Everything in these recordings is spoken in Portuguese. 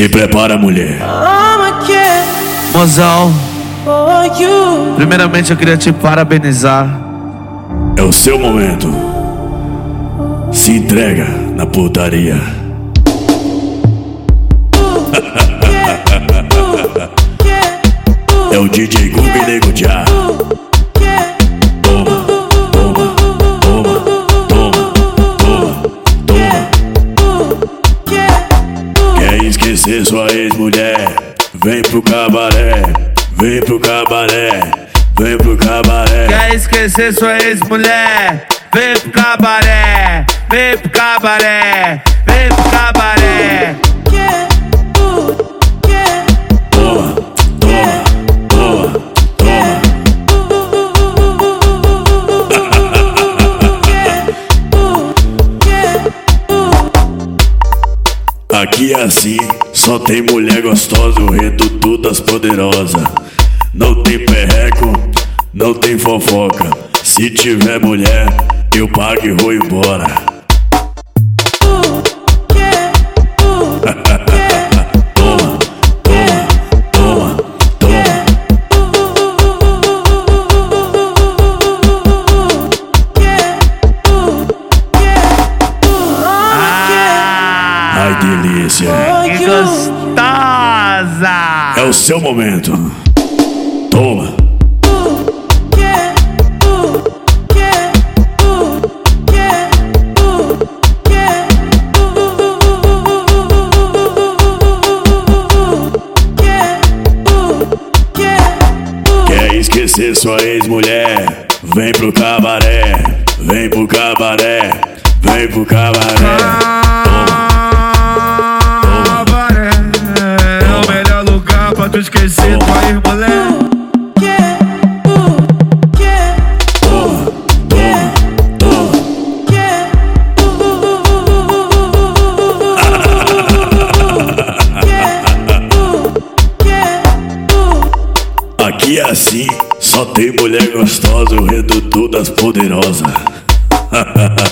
Se prepara, mulher. Mozão, primeiramente eu queria te parabenizar. É o seu momento. Se entrega na putaria. Esquecer sua ex-mulher? Vem pro cabaré, vem pro cabaré, vem pro cabaré. Quer esquecer sua ex-mulher? Vem pro cabaré, vem pro cabaré, vem pro Aqui é assim, só tem mulher gostosa, o reduto das poderosas. Não tem perreco, não tem fofoca. Se tiver mulher, eu pago e vou embora. Ai, delícia. que gostosa! É o seu momento. Toma. Quer esquecer sua ex-mulher? Vem pro cabaré, vem pro cabaré, vem pro cabaré. Toma, toma, toma. Aqui é assim, só tem mulher gostosa, o reduto das poderosas.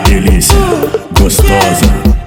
delícia, gostosa.